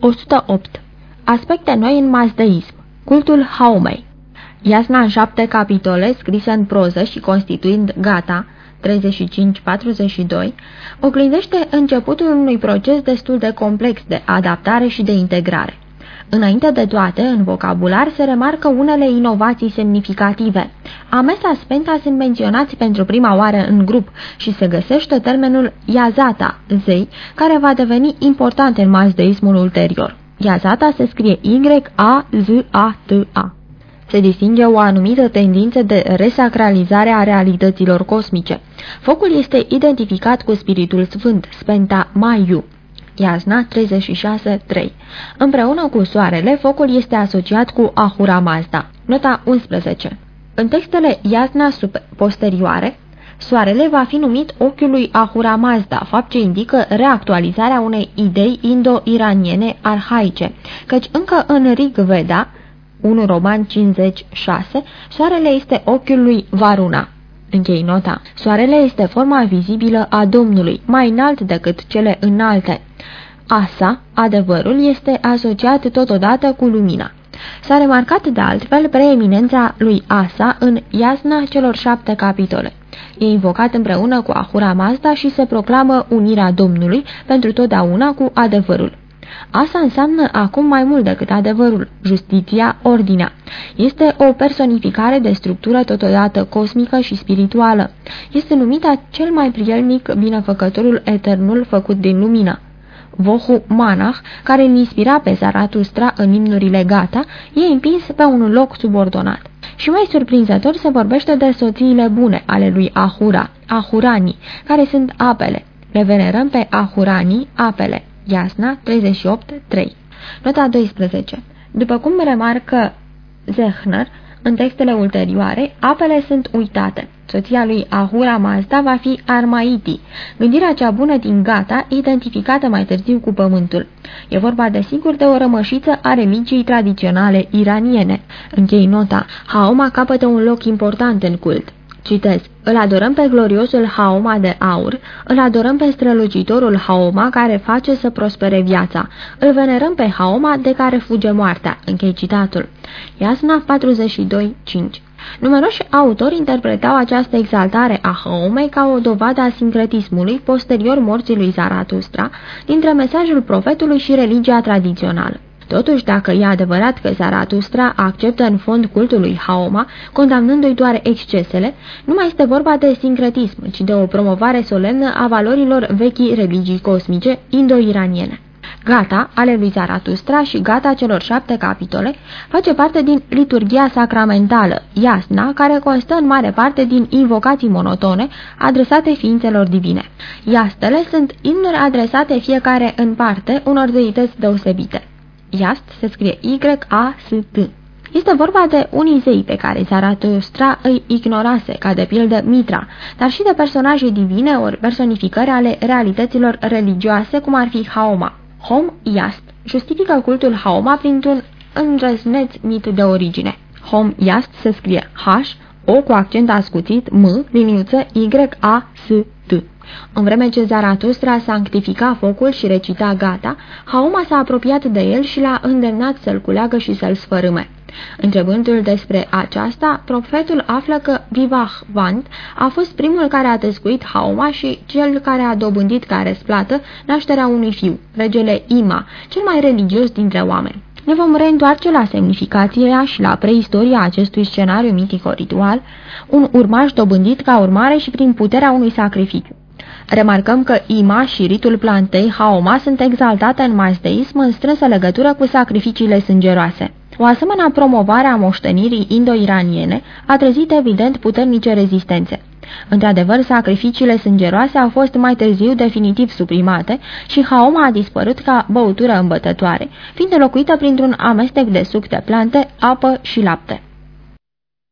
108. Aspecte noi în mazdeism. Cultul Haumei. Iasna în șapte capitole, scrise în proză și constituind gata, 35-42, oglindește începutul unui proces destul de complex de adaptare și de integrare. Înainte de toate, în vocabular se remarcă unele inovații semnificative. Amesa Spenta sunt menționați pentru prima oară în grup și se găsește termenul Yazata, zei, care va deveni important în mazdeismul ulterior. Yazata se scrie Y-A-Z-A-T-A. Se distinge o anumită tendință de resacralizare a realităților cosmice. Focul este identificat cu Spiritul Sfânt, Spenta Mayu. Iasna 36.3 Împreună cu soarele, focul este asociat cu Ahura Mazda. Nota 11 În textele Iasna sub posterioare, soarele va fi numit ochiul lui Ahura Mazda, fapt ce indică reactualizarea unei idei indo-iraniene arhaice, căci încă în Rig Veda, 1 Roman 56, soarele este ochiul lui Varuna. Închei nota. Soarele este forma vizibilă a Domnului, mai înalt decât cele înalte. Asa, adevărul, este asociat totodată cu lumina. S-a remarcat de altfel preeminența lui Asa în Iasna celor șapte capitole. E invocat împreună cu Ahura Mazda și se proclamă unirea Domnului pentru totdeauna cu adevărul. Asta înseamnă acum mai mult decât adevărul, justiția, ordinea. Este o personificare de structură totodată cosmică și spirituală. Este numită cel mai prielnic binefăcătorul eternul făcut din lumină. Vohu Manach, care îl inspira pe Zaratustra în imnurile gata, e împins pe un loc subordonat. Și mai surprinzător se vorbește de soțiile bune ale lui Ahura, Ahurani, care sunt apele. Le venerăm pe Ahurani, apele. Iasna 38.3 Nota 12 După cum remarcă Zechner, în textele ulterioare, apele sunt uitate. Soția lui Ahura Mazda va fi Armaiti, gândirea cea bună din Gata, identificată mai târziu cu pământul. E vorba de sigur de o rămășiță a religiei tradiționale iraniene. Închei nota, Haoma capătă un loc important în cult. Citez, îl adorăm pe gloriosul Haoma de aur, îl adorăm pe strălucitorul Haoma care face să prospere viața, îl venerăm pe Haoma de care fuge moartea. Închei citatul. Iasna 42.5 Numeroși autori interpretau această exaltare a Haomei ca o dovadă a sincretismului posterior morții lui Zaratustra dintre mesajul profetului și religia tradițională. Totuși, dacă e adevărat că Zaratustra acceptă în fond cultul lui Haoma, condamnându-i doar excesele, nu mai este vorba de sincretism, ci de o promovare solemnă a valorilor vechii religii cosmice indo-iraniene. Gata, ale lui Zaratustra și Gata celor șapte capitole, face parte din liturgia sacramentală, Iasna, care constă în mare parte din invocații monotone adresate ființelor divine. Iastele sunt imnuri adresate fiecare în parte unor deități deosebite. Iast se scrie Y-A-S-T. Este vorba de unii zei pe care Zaratustra îi ignorase, ca de pildă Mitra, dar și de personaje divine ori personificări ale realităților religioase, cum ar fi Haoma. Hom Iast justifică cultul Haoma printr-un îndrăzneț mit de origine. Hom Iast se scrie H, O cu accent ascuțit, M, liniuță Y, A, S, T. În vreme ce Zaratustra sanctifica focul și recita gata, Haoma s-a apropiat de el și l-a îndemnat să-l culeagă și să-l sfărâme. Întrebându-l despre aceasta, profetul află că Vivah Vant a fost primul care a tescuit Haoma și cel care a dobândit ca răsplată nașterea unui fiu, regele Ima, cel mai religios dintre oameni. Ne vom reîntoarce la semnificația și la preistoria acestui scenariu mitico-ritual, un urmaș dobândit ca urmare și prin puterea unui sacrificiu. Remarcăm că Ima și ritul plantei Haoma sunt exaltate în mazdeism în strânsă legătură cu sacrificiile sângeroase. O asemenea promovare a moștenirii indo-iraniene a trezit evident puternice rezistențe. Într-adevăr, sacrificiile sângeroase au fost mai târziu definitiv suprimate și haoma a dispărut ca băutură îmbătătoare, fiind înlocuită printr-un amestec de suc de plante, apă și lapte.